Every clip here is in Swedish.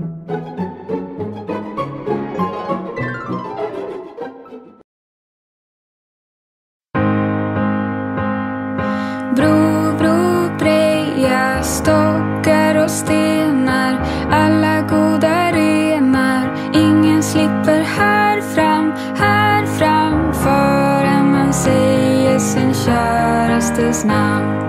Bro, bro, breja, stockar och stenar. Alla goda renar. Ingen slipper här fram, här fram. Förrän man säger sin kärastes namn.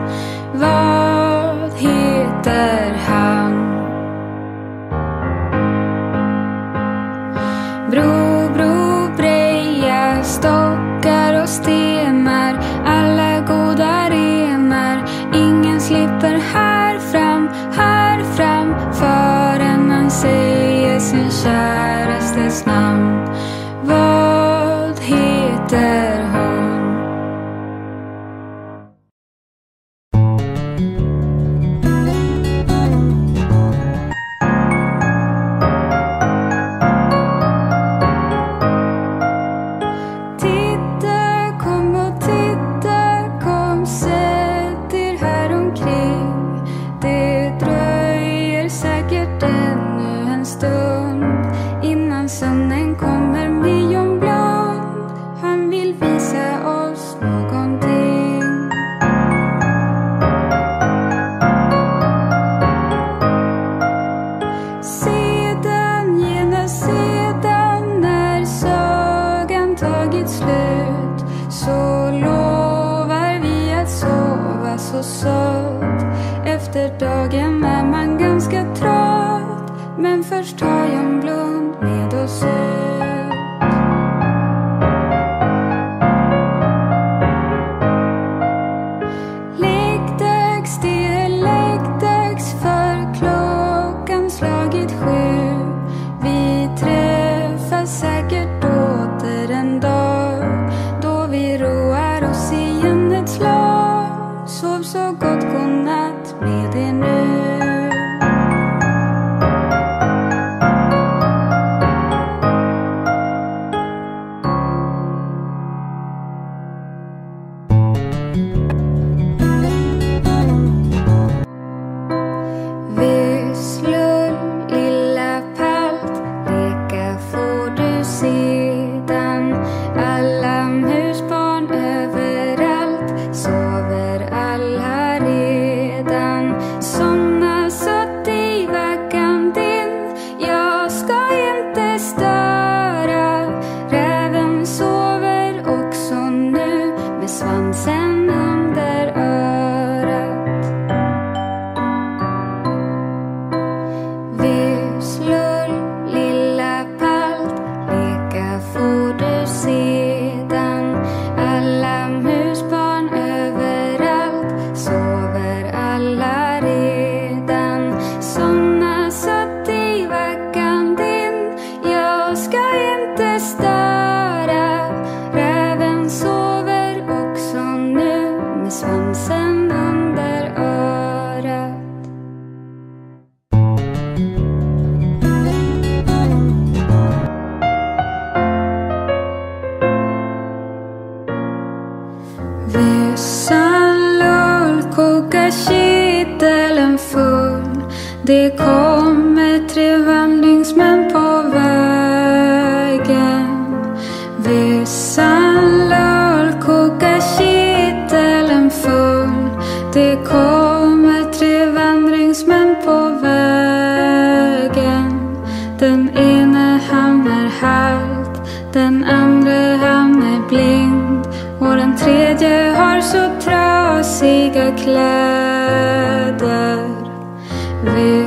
oss igen ett slag. Sov så देखो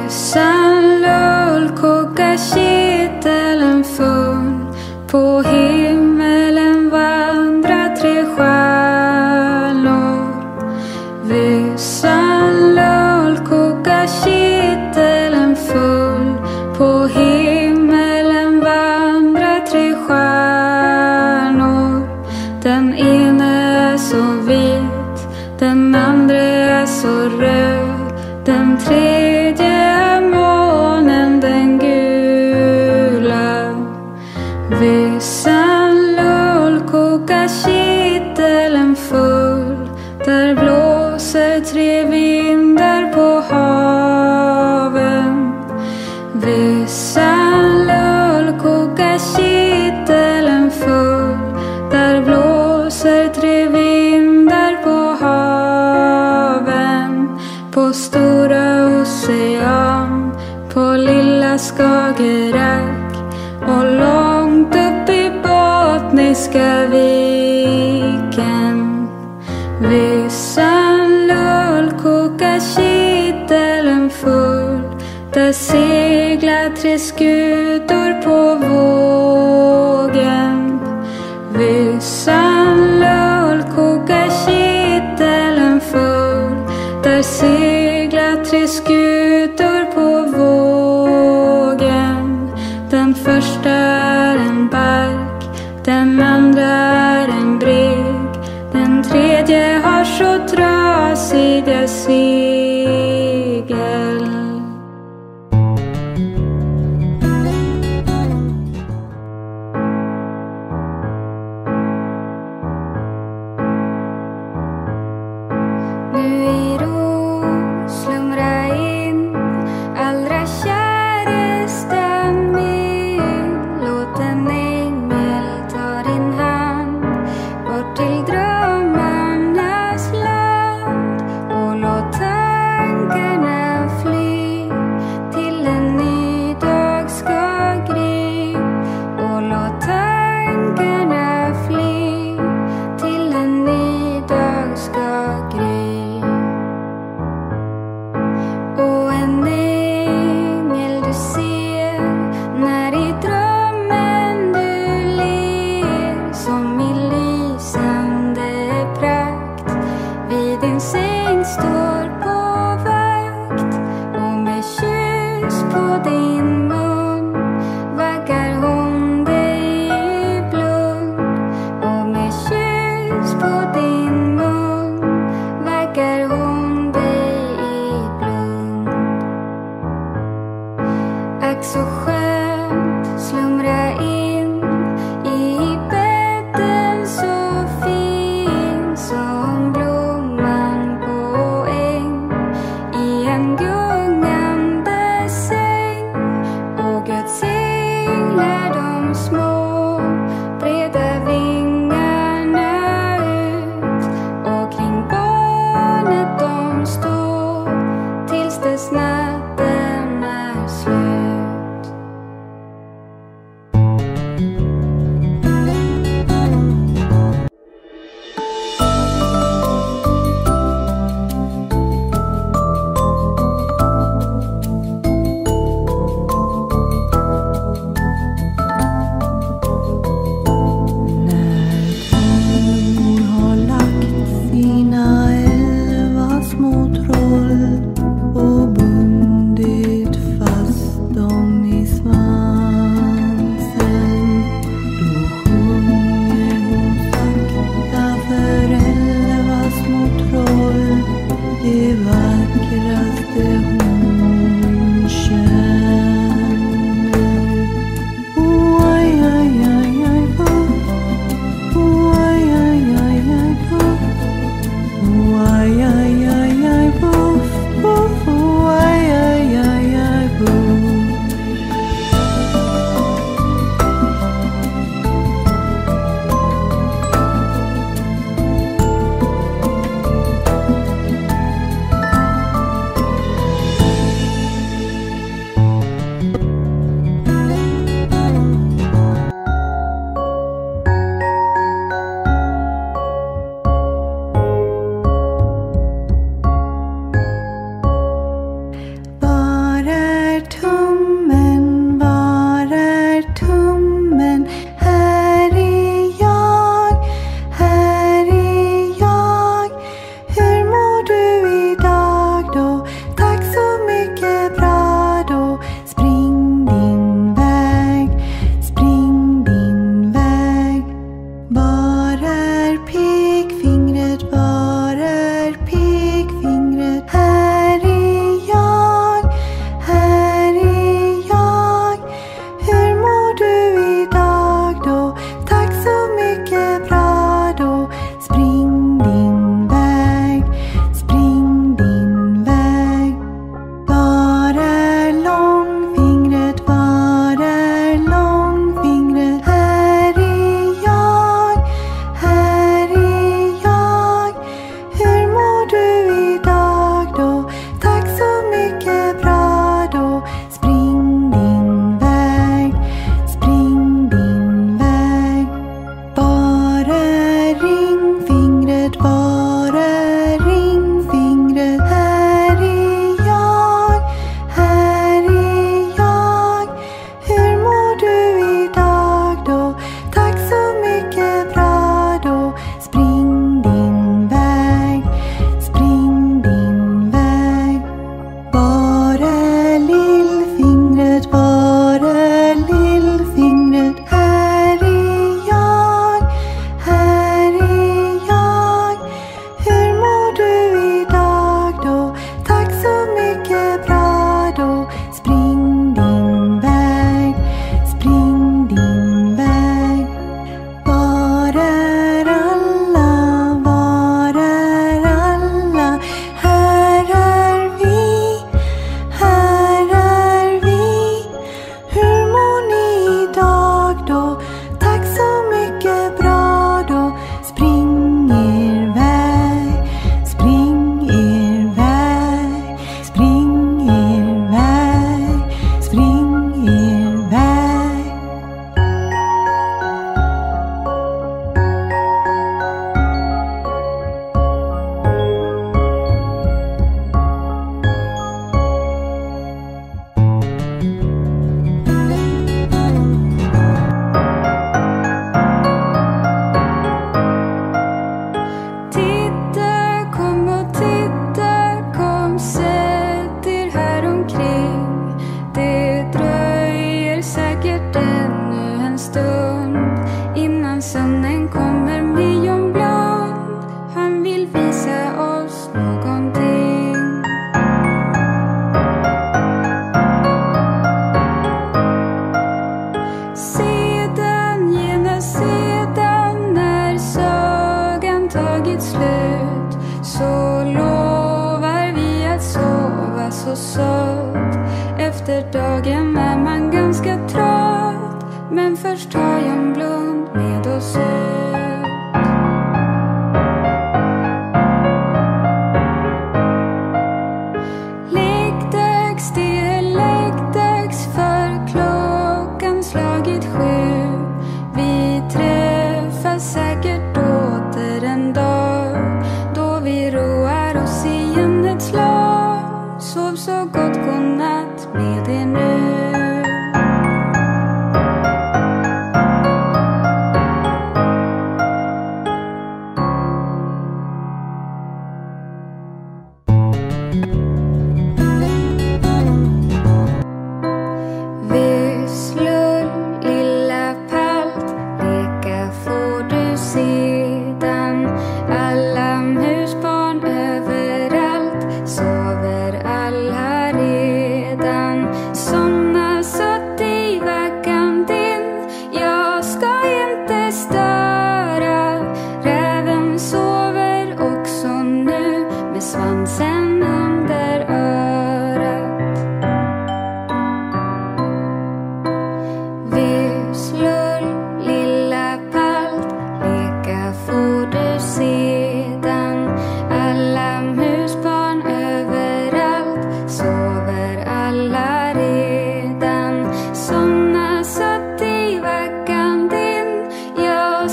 Mössan lull, koka kittelen full på hela Vissan lull kokar kitteln full. Där blåser tre vindar på haven. På stora ocean, på lilla Skagerrak och långt upp i Bottniska viken Där seglar tre skutor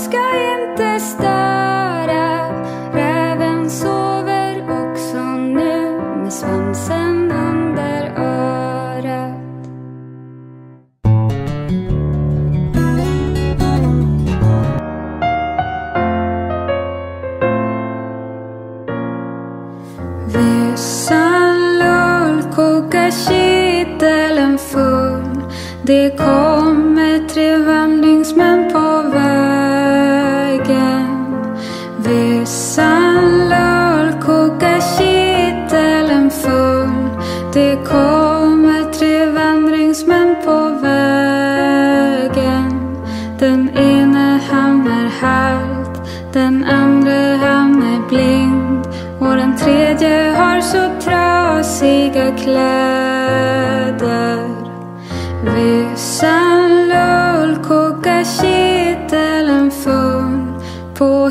ska inte störa. Räven sover också nu med svansen under örat. Vissan lull kokar kittelen full. Den ene han är halt, den andra han är blind och den tredje har så trasiga kläder. Vissan lull kokar kitteln full på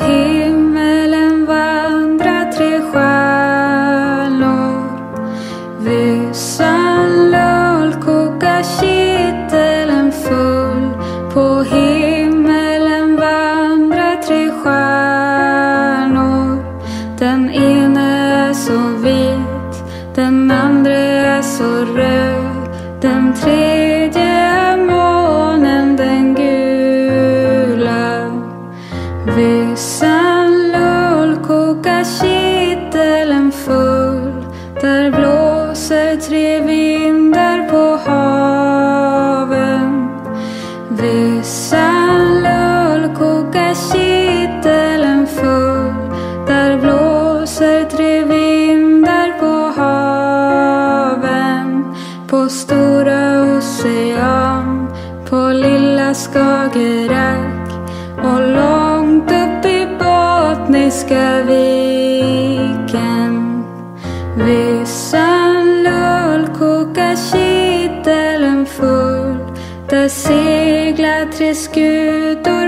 den tredje que te